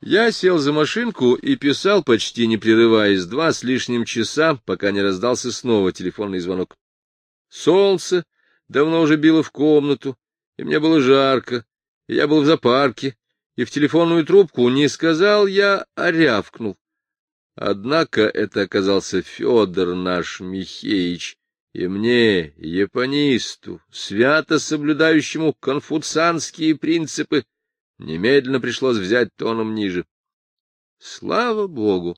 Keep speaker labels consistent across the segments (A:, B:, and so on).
A: Я сел за машинку и писал, почти не прерываясь, два с лишним часа, пока не раздался снова телефонный звонок. Солнце давно уже било в комнату, и мне было жарко, и я был в зоопарке, и в телефонную трубку не сказал я, а рявкнул. Однако это оказался Федор наш Михеич, и мне, японисту, свято соблюдающему конфуцианские принципы, немедленно пришлось взять тоном ниже. Слава богу!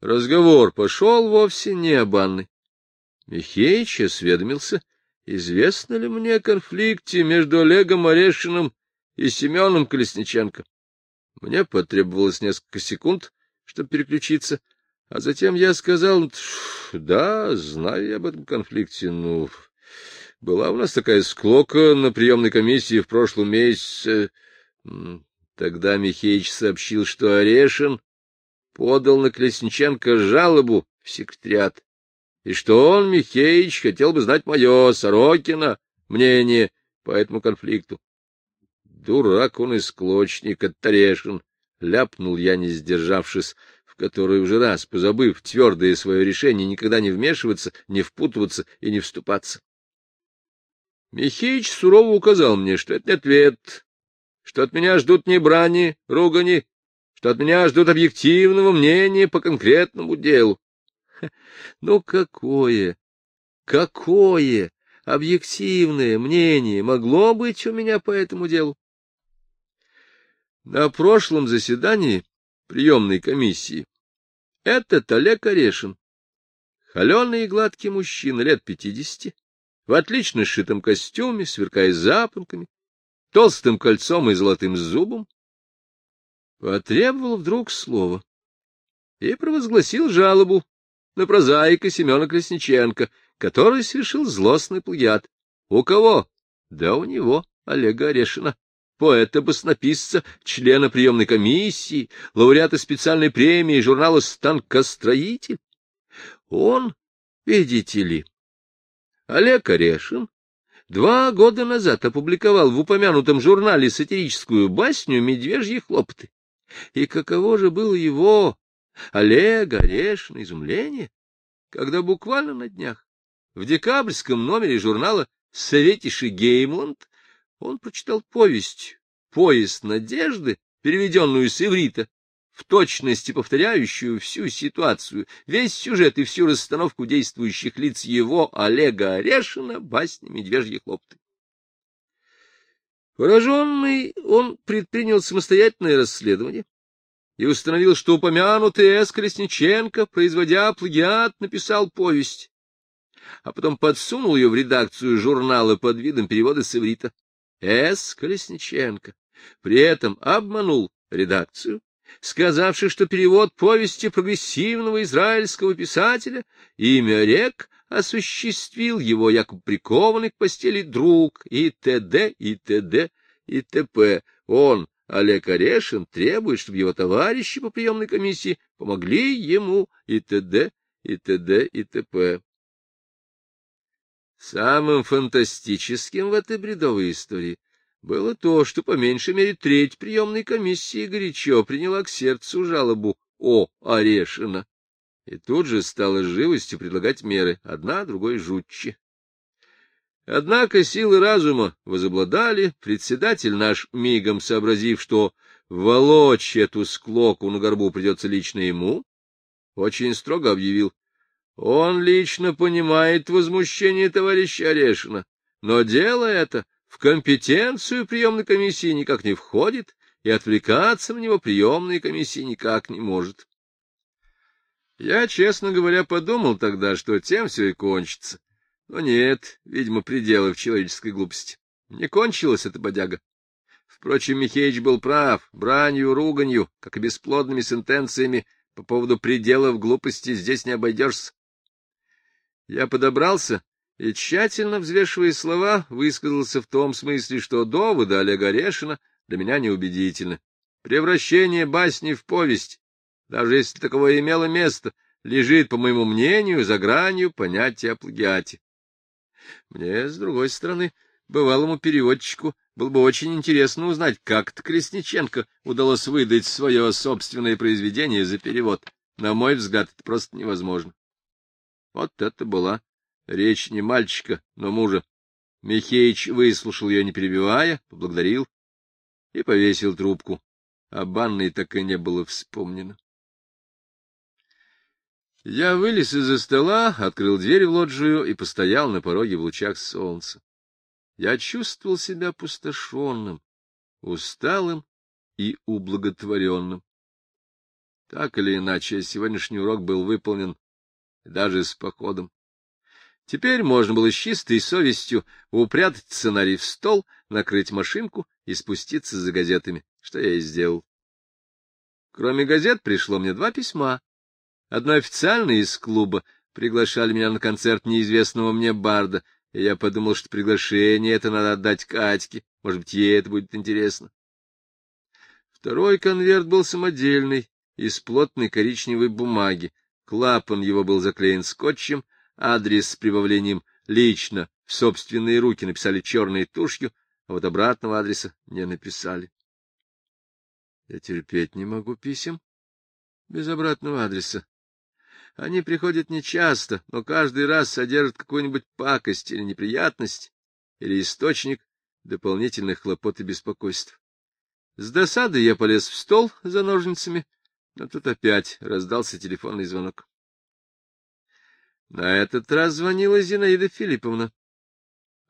A: Разговор пошел вовсе не о банной. Михеич осведомился, известно ли мне о конфликте между Олегом Орешиным и Семеном Колесниченко. Мне потребовалось несколько секунд, чтобы переключиться, а затем я сказал, да, знаю я об этом конфликте, ну, была у нас такая склока на приемной комиссии в прошлом месяце. Тогда Михеич сообщил, что Орешин подал на Колесниченко жалобу в секретариат, и что он, Михеич, хотел бы знать мое, Сорокина, мнение по этому конфликту. Дурак он и склочник, Орешин, ляпнул я, не сдержавшись, в который уже раз, позабыв твердое свое решение никогда не вмешиваться, не впутываться и не вступаться. Михеич сурово указал мне, что это не ответ, что от меня ждут не брани, ругани, что от меня ждут объективного мнения по конкретному делу. Ну какое, какое объективное мнение могло быть у меня по этому делу? На прошлом заседании приемной комиссии этот Олег Орешин, холеный и гладкий мужчина лет пятидесяти, в отлично сшитом костюме, сверкая запонками, толстым кольцом и золотым зубом, потребовал вдруг слова и провозгласил жалобу на прозаика Семена Колесниченко, который совершил злостный плагиат. У кого? Да у него, Олега Орешина, поэта-баснописца, члена приемной комиссии, лауреата специальной премии журнала «Станкостроитель». Он, видите ли, Олег Орешин, два года назад опубликовал в упомянутом журнале сатирическую басню «Медвежьи хлопоты». И каково же было его, Олега Орешина, изумление, когда буквально на днях в декабрьском номере журнала «Советиши Геймланд» он прочитал повесть «Поезд надежды», переведенную с иврита, в точности повторяющую всю ситуацию, весь сюжет и всю расстановку действующих лиц его, Олега Орешина, басни «Медвежьи хлопты». Пораженный, он предпринял самостоятельное расследование и установил, что упомянутый С. Колесниченко, производя плагиат, написал повесть, а потом подсунул ее в редакцию журнала под видом перевода с иврита. С. Колесниченко при этом обманул редакцию, сказавший, что перевод повести прогрессивного израильского писателя имя рек осуществил его якобы прикованный к постели друг и т.д. и т.д. и т.п. Он, Олег Орешин, требует, чтобы его товарищи по приемной комиссии помогли ему и т.д. и т.д. и т.п. Самым фантастическим в этой бредовой истории было то, что по меньшей мере треть приемной комиссии горячо приняла к сердцу жалобу О. Орешина и тут же стала живостью предлагать меры, одна другой жутче. Однако силы разума возобладали, председатель наш, мигом сообразив, что волочь эту склоку на горбу придется лично ему, очень строго объявил, он лично понимает возмущение товарища Орешина, но дело это в компетенцию приемной комиссии никак не входит, и отвлекаться на него приемная комиссия никак не может. Я, честно говоря, подумал тогда, что тем все и кончится. Но нет, видимо, пределов человеческой глупости. Не кончилась эта бодяга. Впрочем, Михеич был прав, бранью, руганью, как и бесплодными сентенциями по поводу пределов глупости здесь не обойдешься. Я подобрался и, тщательно взвешивая слова, высказался в том смысле, что доводы Олега Орешина для меня неубедительны. Превращение басни в повесть, даже если таковое имело место, лежит, по моему мнению, за гранью понятия о плагиате. Мне, с другой стороны, бывалому переводчику, Было бы очень интересно узнать, как-то удалось выдать свое собственное произведение за перевод. На мой взгляд, это просто невозможно. Вот это была речь не мальчика, но мужа. Михеич выслушал ее, не перебивая, поблагодарил и повесил трубку. А банной так и не было вспомнено. Я вылез из-за стола, открыл дверь в лоджию и постоял на пороге в лучах солнца. Я чувствовал себя пустошенным, усталым и ублаготворенным. Так или иначе, сегодняшний урок был выполнен даже с походом. Теперь можно было с чистой совестью упрятать сценарий в стол, накрыть машинку и спуститься за газетами, что я и сделал. Кроме газет пришло мне два письма. Одно официальное из клуба, приглашали меня на концерт неизвестного мне барда, и я подумал, что приглашение это надо отдать Катьке, может быть, ей это будет интересно. Второй конверт был самодельный, из плотной коричневой бумаги. Клапан его был заклеен скотчем, адрес с прибавлением «лично» в собственные руки написали черной тушью, а вот обратного адреса не написали. Я терпеть не могу писем без обратного адреса. Они приходят нечасто, но каждый раз содержат какую-нибудь пакость или неприятность, или источник дополнительных хлопот и беспокойств. С досадой я полез в стол за ножницами, но тут опять раздался телефонный звонок. На этот раз звонила Зинаида Филипповна.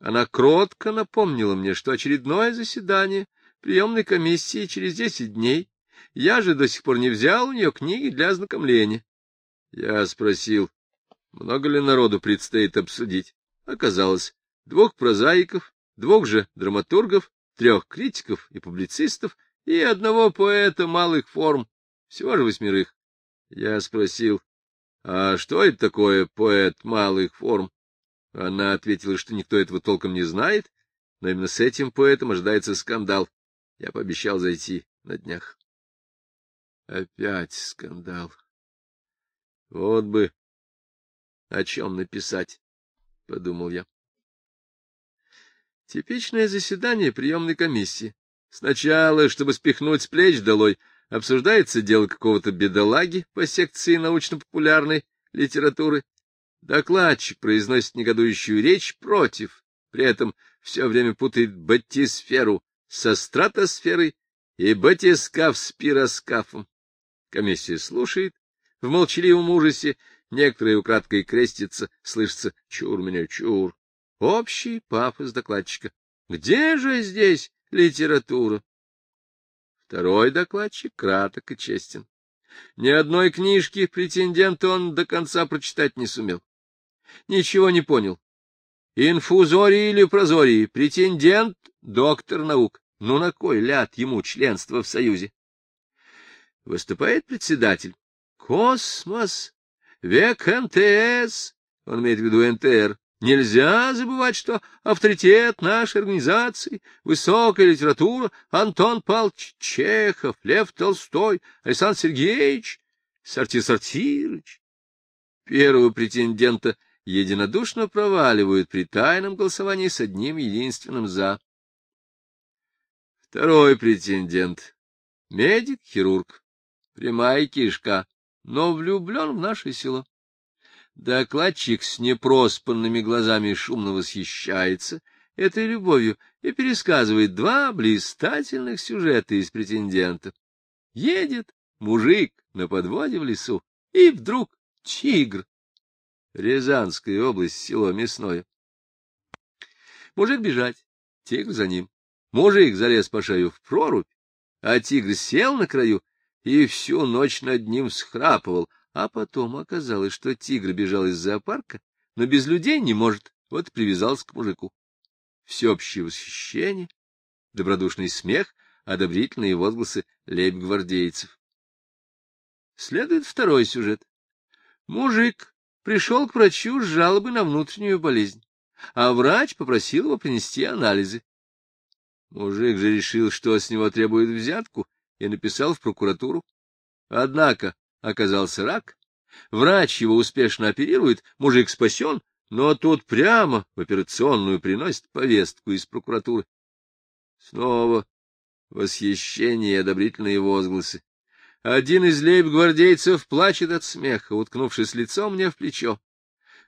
A: Она кротко напомнила мне, что очередное заседание приемной комиссии через десять дней. Я же до сих пор не взял у нее книги для ознакомления. Я спросил, много ли народу предстоит обсудить. Оказалось, двух прозаиков, двух же драматургов, трех критиков и публицистов и одного поэта малых форм, всего же восьмерых. Я спросил, а что это такое поэт малых форм? Она ответила, что никто этого толком не знает, но именно с этим поэтом ожидается скандал. Я пообещал зайти на днях. Опять скандал. Вот бы о чем написать, — подумал я. Типичное заседание приемной комиссии. Сначала, чтобы спихнуть с плеч долой, обсуждается дело какого-то бедолаги по секции научно-популярной литературы. Докладчик произносит негодующую речь против, при этом все время путает батисферу со стратосферой и батискаф с пироскафом. Комиссия слушает, в молчаливом ужасе, некоторые украдкой крестятся, слышится «чур меня, чур». Общий пафос докладчика. Где же здесь литература? Второй докладчик краток и честен. Ни одной книжки претендента он до конца прочитать не сумел. Ничего не понял. Инфузорий или прозорий, претендент — доктор наук. Ну на кой ляд ему членство в Союзе? Выступает председатель. Космос, век НТС, он имеет в виду НТР. Нельзя забывать, что авторитет нашей организации, высокая литература, Антон Павлович Чехов, Лев Толстой, Александр Сергеевич, Сартир Сартирович. Первого претендента единодушно проваливают при тайном голосовании с одним единственным «за». Второй претендент — медик-хирург, прямая кишка, но влюблен в наше село. Докладчик с непроспанными глазами шумно восхищается этой любовью и пересказывает два блистательных сюжета из претендента. Едет мужик на подводе в лесу, и вдруг тигр. Рязанская область, село Мясное. Мужик бежать, тигр за ним. Мужик залез по шею в прорубь, а тигр сел на краю и всю ночь над ним схрапывал, а потом оказалось, что тигр бежал из зоопарка, но без людей не может, вот привязался к мужику. Всеобщее восхищение, добродушный смех, одобрительные возгласы лейб-гвардейцев. Следует второй сюжет. Мужик пришел к врачу с жалобой на внутреннюю болезнь, а врач попросил его принести анализы. Мужик же решил, что с него требует взятку, и написал в прокуратуру. Однако оказался рак, врач его успешно оперирует, мужик спасен, но тут прямо в операционную приносит повестку из прокуратуры. Снова восхищение и одобрительные возгласы. Один из лейб-гвардейцев плачет от смеха, уткнувшись лицом мне в плечо.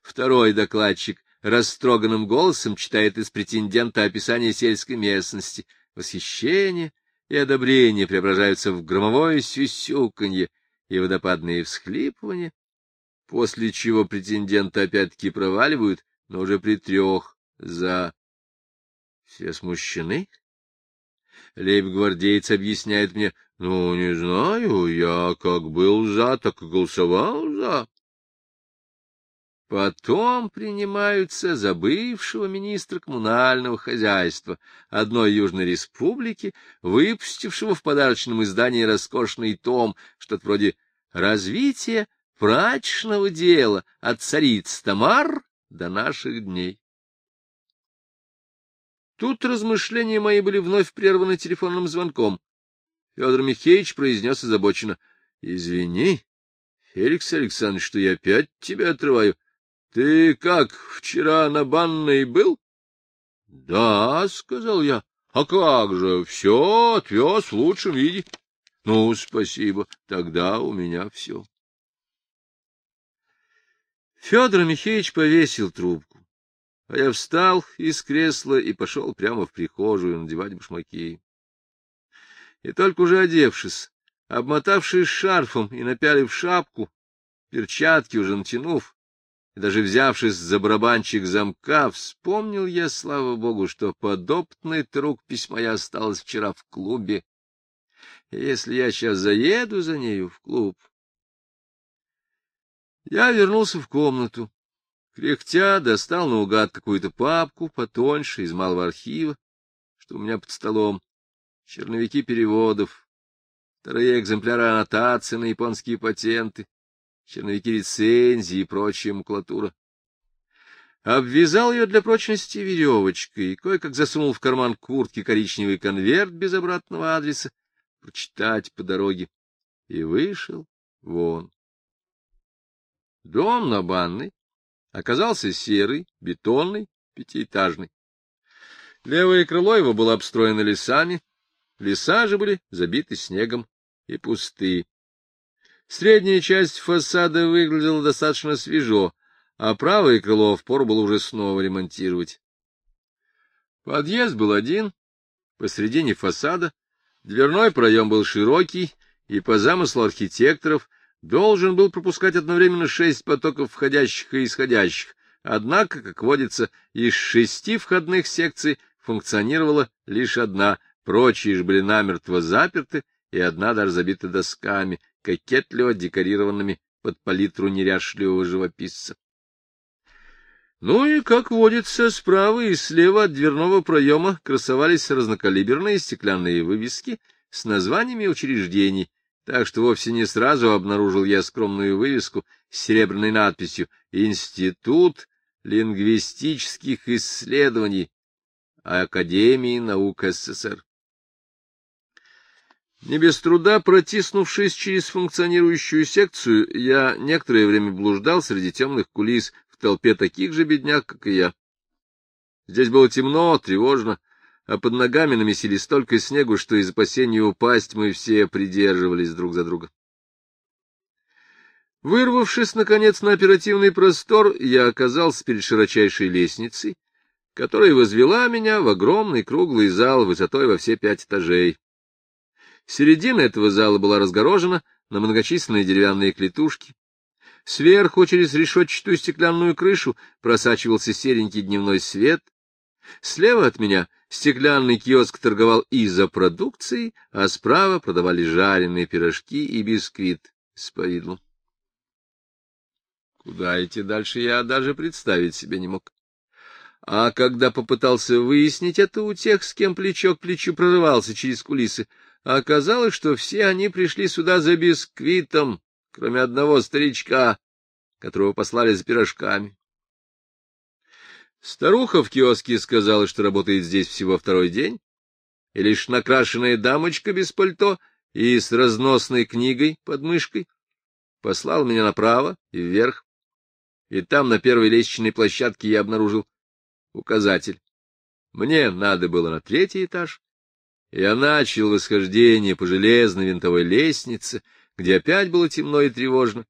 A: Второй докладчик растроганным голосом читает из претендента описание сельской местности. Восхищение и одобрение преображаются в громовое сюсюканье и водопадные всхлипывания, после чего претенденты опять-таки проваливают, но уже при трех за... Все смущены? Лейб-гвардеец объясняет мне, ну, не знаю, я как был за, так и голосовал за. Потом принимаются за бывшего министра коммунального хозяйства одной Южной Республики, выпустившего в подарочном издании роскошный том, что-то вроде «Развитие прачечного дела от цариц Тамар до наших дней». Тут размышления мои были вновь прерваны телефонным звонком. Федор Михеевич произнес озабоченно. — Извини, Феликс Александрович, что я опять тебя отрываю. Ты как, вчера на банной был? — Да, — сказал я. — А как же, все отвез в лучшем виде. — Ну, спасибо, тогда у меня все. Федор Михеевич повесил трубку. А я встал из кресла и пошел прямо в прихожую надевать башмаки. И только уже одевшись, обмотавшись шарфом и напялив шапку, перчатки уже натянув, даже взявшись за барабанчик замка, вспомнил я, слава богу, что подопытный трук письма я осталась вчера в клубе. И если я сейчас заеду за нею в клуб... Я вернулся в комнату. Кряхтя достал наугад какую-то папку потоньше из малого архива, что у меня под столом, черновики переводов, вторые экземпляры аннотаций на японские патенты, черновики рецензий и прочая макулатура. Обвязал ее для прочности веревочкой кое-как засунул в карман куртки коричневый конверт без обратного адреса, прочитать по дороге, и вышел вон. Дом на банной оказался серый, бетонный, пятиэтажный. Левое крыло его было обстроено лесами, леса же были забиты снегом и пусты. Средняя часть фасада выглядела достаточно свежо, а правое крыло впору было уже снова ремонтировать. Подъезд был один, посредине фасада, дверной проем был широкий, и по замыслу архитекторов должен был пропускать одновременно шесть потоков входящих и исходящих, однако, как водится, из шести входных секций функционировала лишь одна, прочие же были намертво заперты, и одна даже забита досками, кокетливо декорированными под палитру неряшливого живописца. Ну и, как водится, справа и слева от дверного проема красовались разнокалиберные стеклянные вывески с названиями учреждений, так что вовсе не сразу обнаружил я скромную вывеску с серебряной надписью «Институт лингвистических исследований Академии наук СССР». Не без труда протиснувшись через функционирующую секцию, я некоторое время блуждал среди темных кулис в толпе таких же бедняк, как и я. Здесь было темно, тревожно, а под ногами намесили столько снегу, что из опасения упасть мы все придерживались друг за друга. Вырвавшись, наконец, на оперативный простор, я оказался перед широчайшей лестницей, которая возвела меня в огромный круглый зал высотой во все пять этажей. Середина этого зала была разгорожена на многочисленные деревянные клетушки. Сверху через решетчатую стеклянную крышу просачивался серенький дневной свет. Слева от меня — Стеклянный киоск торговал изопродукцией, а справа продавали жареные пирожки и бисквит с повидлом. Куда идти дальше, я даже представить себе не мог. А когда попытался выяснить это у тех, с кем плечо к плечу прорывался через кулисы, оказалось, что все они пришли сюда за бисквитом, кроме одного старичка, которого послали за пирожками. Старуха в киоске сказала, что работает здесь всего второй день, и лишь накрашенная дамочка без пальто и с разносной книгой под мышкой послал меня направо и вверх, и там на первой лестничной площадке я обнаружил указатель. Мне надо было на третий этаж, Я начал восхождение по железной винтовой лестнице, где опять было темно и тревожно.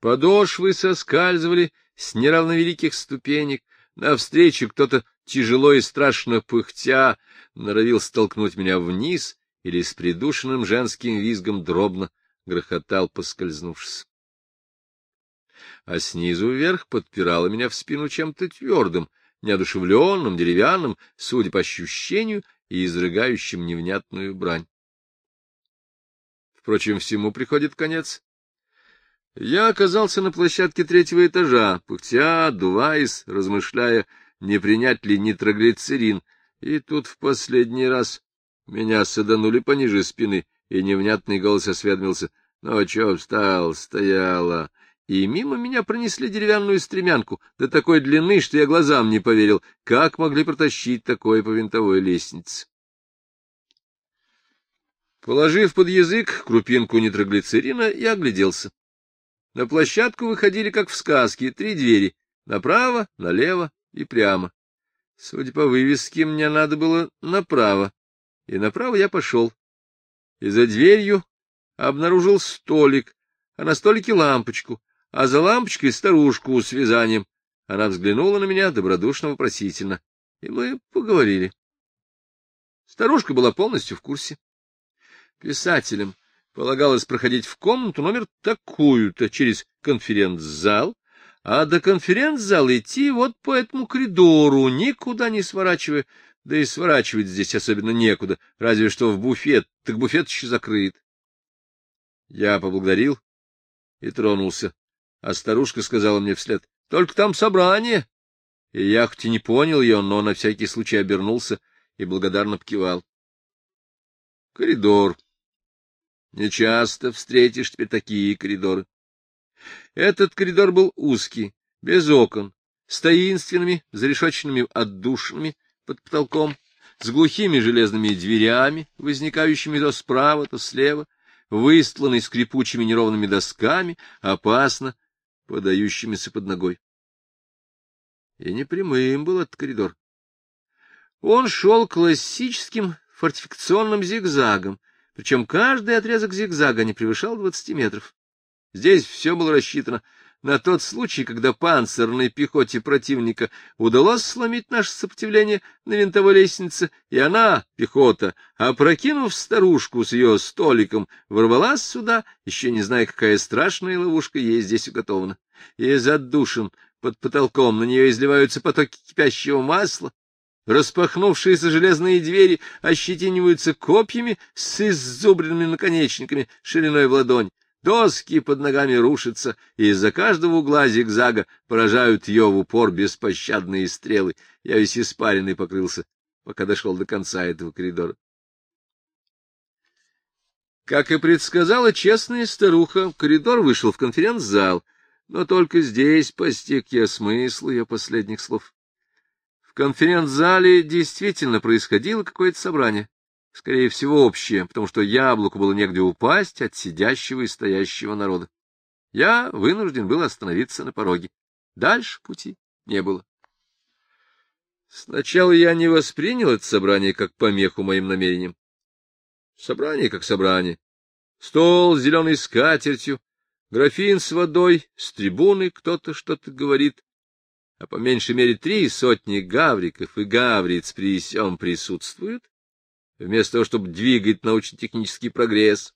A: Подошвы соскальзывали с неравновеликих ступенек, навстречу кто-то тяжело и страшно пыхтя норовил столкнуть меня вниз или с придушенным женским визгом дробно грохотал, поскользнувшись. А снизу вверх подпирало меня в спину чем-то твердым, неодушевленным, деревянным, судя по ощущению, и изрыгающим невнятную брань. Впрочем, всему приходит конец. Я оказался на площадке третьего этажа, пыхтя, дуваясь, размышляя, не принять ли нитроглицерин, и тут в последний раз меня саданули пониже спины, и невнятный голос осведомился. — Ну, чё встал, стояла? И мимо меня пронесли деревянную стремянку до такой длины, что я глазам не поверил, как могли протащить такое по винтовой лестнице. Положив под язык крупинку нитроглицерина, я огляделся. На площадку выходили, как в сказке, три двери — направо, налево и прямо. Судя по вывеске, мне надо было направо, и направо я пошел. И за дверью обнаружил столик, а на столике лампочку, а за лампочкой старушку с вязанием. Она взглянула на меня добродушно-вопросительно, и мы поговорили. Старушка была полностью в курсе. Писателям полагалось проходить в комнату номер такую-то через конференц-зал, а до конференц-зала идти вот по этому коридору, никуда не сворачивая, да и сворачивать здесь особенно некуда, разве что в буфет, так буфет еще закрыт. Я поблагодарил и тронулся, а старушка сказала мне вслед, — только там собрание. И я хоть и не понял ее, но на всякий случай обернулся и благодарно покивал. Коридор. Нечасто встретишь теперь такие коридоры. Этот коридор был узкий, без окон, с таинственными зарешоченными отдушинами под потолком, с глухими железными дверями, возникающими то справа, то слева, выстланный скрипучими неровными досками, опасно подающимися под ногой. И не прямым был этот коридор. Он шел классическим фортификационным зигзагом, причем каждый отрезок зигзага не превышал двадцати метров. Здесь все было рассчитано на тот случай, когда панцирной пехоте противника удалось сломить наше сопротивление на винтовой лестнице, и она, пехота, опрокинув старушку с ее столиком, ворвалась сюда, еще не зная, какая страшная ловушка ей здесь уготована. Из отдушин под потолком на нее изливаются потоки кипящего масла, Распахнувшиеся железные двери ощетиниваются копьями с иззубренными наконечниками шириной в ладонь. Доски под ногами рушатся, и из-за каждого угла зигзага поражают ее в упор беспощадные стрелы. Я весь испаренный покрылся, пока дошел до конца этого коридора. Как и предсказала честная старуха, коридор вышел в конференц-зал, но только здесь постиг я смысл ее последних слов. В конференц-зале действительно происходило какое-то собрание скорее всего, общее, потому что яблоку было негде упасть от сидящего и стоящего народа. Я вынужден был остановиться на пороге. Дальше пути не было. Сначала я не воспринял это собрание как помеху моим намерениям. Собрание как собрание. Стол с зеленой скатертью, графин с водой, с трибуны кто-то что-то говорит, а по меньшей мере три сотни гавриков и гавриц при всем присутствуют, вместо того, чтобы двигать научно-технический прогресс.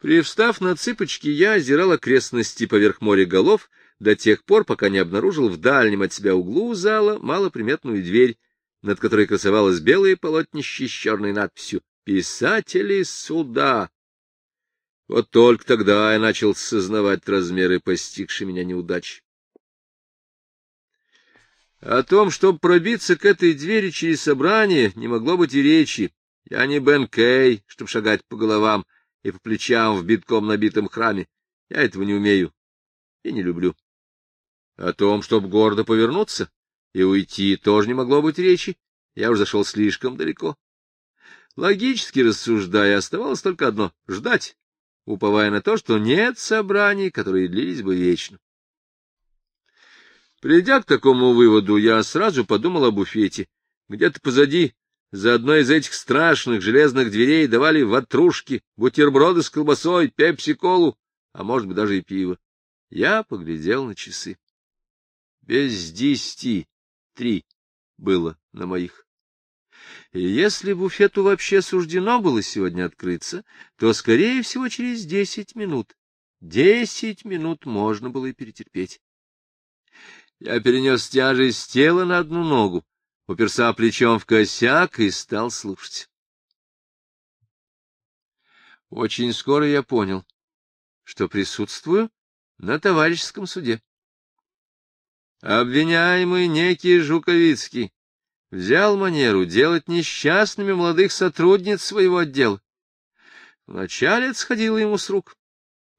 A: Привстав на цыпочки, я озирал окрестности поверх моря голов до тех пор, пока не обнаружил в дальнем от себя углу зала малоприметную дверь, над которой красовалось белое полотнище с черной надписью «Писатели суда». Вот только тогда я начал сознавать размеры постигшей меня неудачи. О том, чтобы пробиться к этой двери через собрание, не могло быть и речи. Я не Бен Кей, чтобы шагать по головам и по плечам в битком набитом храме. Я этого не умею и не люблю. О том, чтобы гордо повернуться и уйти, тоже не могло быть речи. Я уже зашел слишком далеко. Логически рассуждая, оставалось только одно — ждать, уповая на то, что нет собраний, которые длились бы вечно. Придя к такому выводу, я сразу подумал о буфете. Где-то позади за одной из этих страшных железных дверей давали ватрушки, бутерброды с колбасой, пепси-колу, а может быть даже и пиво. Я поглядел на часы. Без десяти три было на моих. И если буфету вообще суждено было сегодня открыться, то, скорее всего, через десять минут. Десять минут можно было и перетерпеть. Я перенес тяжесть тела на одну ногу, уперся плечом в косяк и стал слушать. Очень скоро я понял, что присутствую на товарищеском суде. Обвиняемый некий Жуковицкий взял манеру делать несчастными молодых сотрудниц своего отдела. Вначале это сходило ему с рук,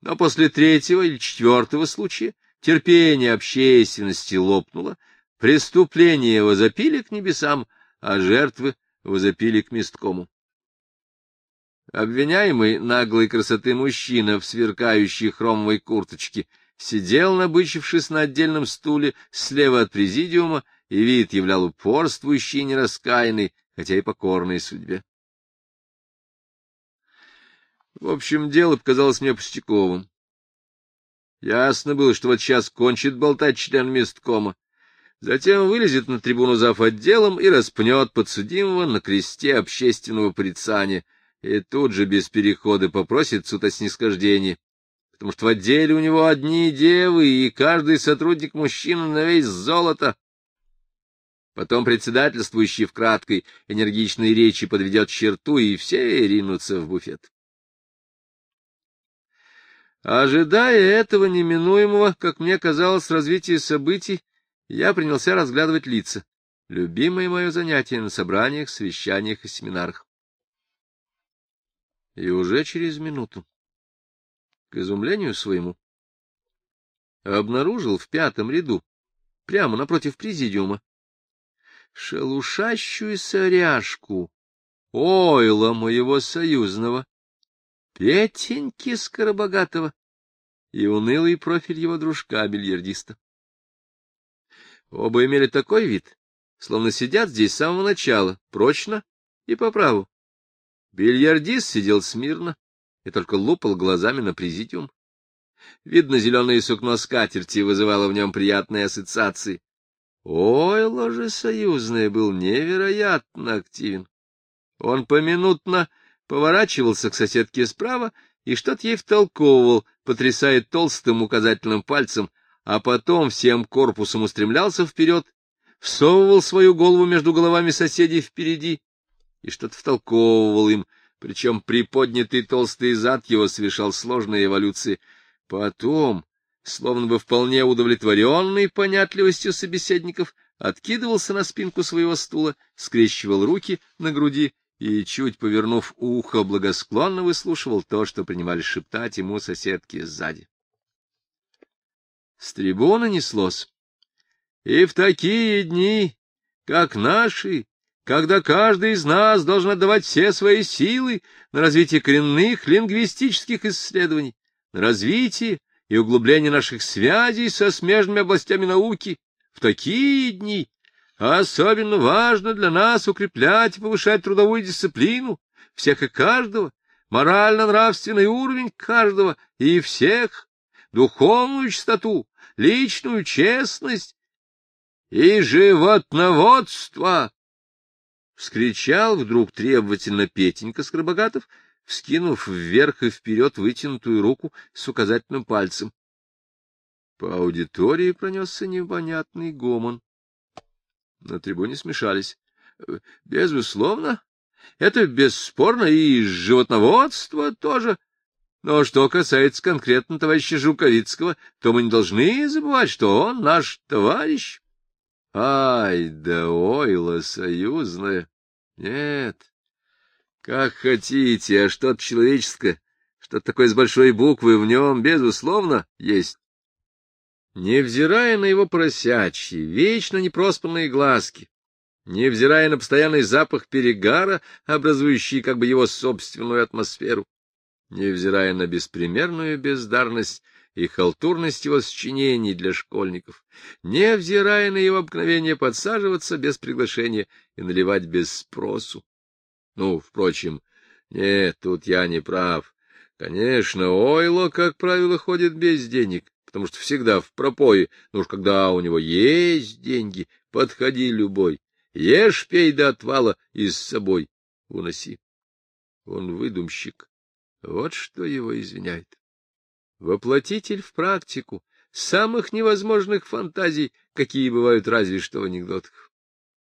A: но после третьего или четвертого случая терпение общественности лопнуло, преступления возопили к небесам, а жертвы возопили к месткому. Обвиняемый наглой красоты мужчина в сверкающей хромовой курточке сидел, набычившись на отдельном стуле слева от президиума, и вид являл упорствующий и нераскаянный, хотя и покорной судьбе. В общем, дело показалось мне пустяковым. Ясно было, что вот сейчас кончит болтать член месткома, затем вылезет на трибуну зав. отделом и распнет подсудимого на кресте общественного порицания, и тут же без перехода попросит суд о снисхождении, потому что в отделе у него одни девы, и каждый сотрудник мужчина на весь золото. Потом председательствующий в краткой энергичной речи подведет черту, и все ринутся в буфет. Ожидая этого неминуемого, как мне казалось, развития событий, я принялся разглядывать лица, любимое мое занятие на собраниях, совещаниях и семинарах. И уже через минуту, к изумлению своему, обнаружил в пятом ряду, прямо напротив президиума, шелушащуюся ряжку ойла моего союзного, Петеньки Скоробогатого и унылый профиль его дружка-бильярдиста. Оба имели такой вид, словно сидят здесь с самого начала, прочно и по праву. Бильярдист сидел смирно и только лупал глазами на президиум. Видно, зеленое сукно скатерти вызывало в нем приятные ассоциации. Ой, ложе союзное был невероятно активен. Он поминутно поворачивался к соседке справа и что-то ей втолковывал, потрясая толстым указательным пальцем, а потом всем корпусом устремлялся вперед, всовывал свою голову между головами соседей впереди и что-то втолковывал им, причем приподнятый толстый зад его совершал сложные эволюции. Потом словно бы вполне удовлетворенный понятливостью собеседников, откидывался на спинку своего стула, скрещивал руки на груди и, чуть повернув ухо, благосклонно выслушивал то, что принимали шептать ему соседки сзади. С трибуны неслось. И в такие дни, как наши, когда каждый из нас должен отдавать все свои силы на развитие коренных лингвистических исследований, на развитие и углубление наших связей со смежными областями науки в такие дни особенно важно для нас укреплять и повышать трудовую дисциплину всех и каждого, морально-нравственный уровень каждого и всех, духовную чистоту, личную честность и животноводство. Вскричал вдруг требовательно Петенька Скоробогатов, вскинув вверх и вперед вытянутую руку с указательным пальцем. По аудитории пронесся непонятный гомон. На трибуне смешались. Э, — Безусловно, это бесспорно и животноводство тоже. Но что касается конкретно товарища Жуковицкого, то мы не должны забывать, что он наш товарищ. Ай да ойла союзная! Нет, как хотите, а что-то человеческое, что-то такое с большой буквы в нем, безусловно, есть. Невзирая на его просячьи, вечно непроспанные глазки, невзирая на постоянный запах перегара, образующий как бы его собственную атмосферу, невзирая на беспримерную бездарность и халтурность его сочинений для школьников, невзирая на его обыкновение подсаживаться без приглашения и наливать без спросу. Ну, впрочем, нет, тут я не прав. Конечно, Ойло, как правило, ходит без денег, потому что всегда в пропое, но уж когда у него есть деньги, подходи любой, ешь, пей до отвала и с собой уноси. Он выдумщик, вот что его извиняет. Воплотитель в практику самых невозможных фантазий, какие бывают разве что в анекдотах.